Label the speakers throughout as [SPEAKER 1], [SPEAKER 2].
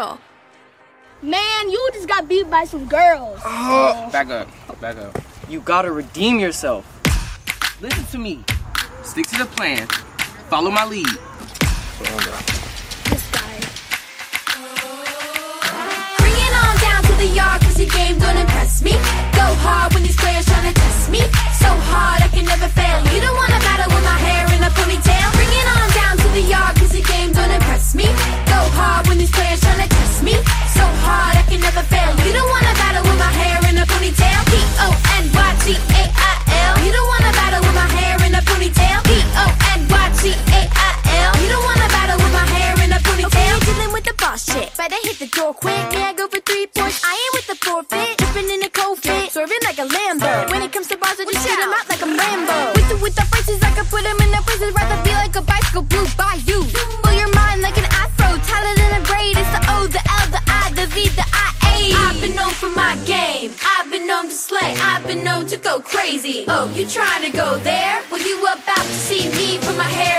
[SPEAKER 1] girl. Man, you just got beat by some girls.
[SPEAKER 2] Back up. Back up.
[SPEAKER 3] You gotta redeem yourself.
[SPEAKER 2] Listen to me. Stick to the plan. Follow my lead.
[SPEAKER 4] The door quick. May I go for three points? I ain't with the forfeit. Dripping in a cold fit. Swerving like a Lambo. When it comes to bars, I just shoot 'em out like a Rambo. With the, with the braces, I can put 'em in their places. Rather be like a bicycle blue by you. Blow your mind like an afro. Tighter than a braid. It's the O, the L, the I, the V, the I, A. I've been known for my game. I've been known to slay. I've been known to go crazy. Oh, you trying to go there? Well, you about to see me put my hair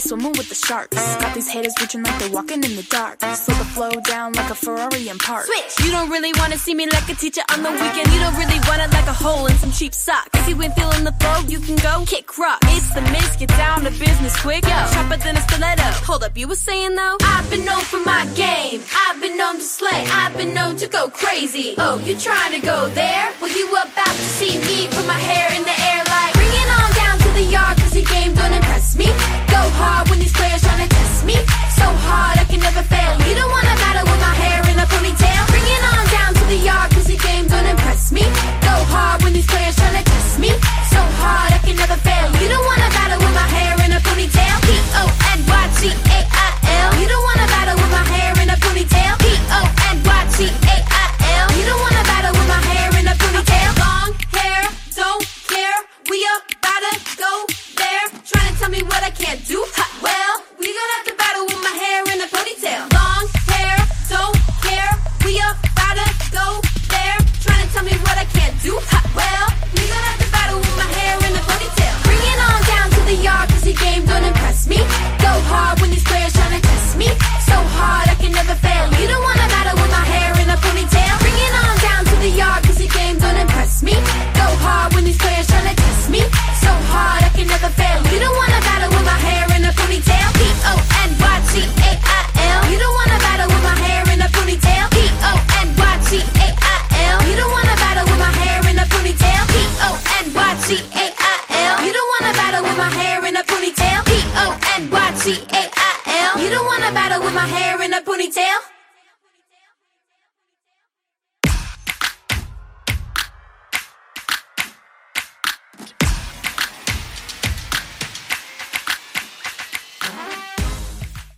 [SPEAKER 5] swimming with the sharks. Got these haters reaching like they're walking in the dark. Slow the flow down like a Ferrari in park.
[SPEAKER 4] Switch. You don't really wanna see me like a teacher on the weekend. You don't really want it like a hole in some cheap socks. If you ain't feeling the flow, you can go kick rock. It's the miss, get down to business quick. Yo, sharper than a stiletto. Hold up, you were saying though? I've been known for my game. I've been known to slay. I've been known to go crazy. Oh, you trying to go there? Well, you about to see me put my hair in the air like bring it on down to the yard with my hair in a ponytail?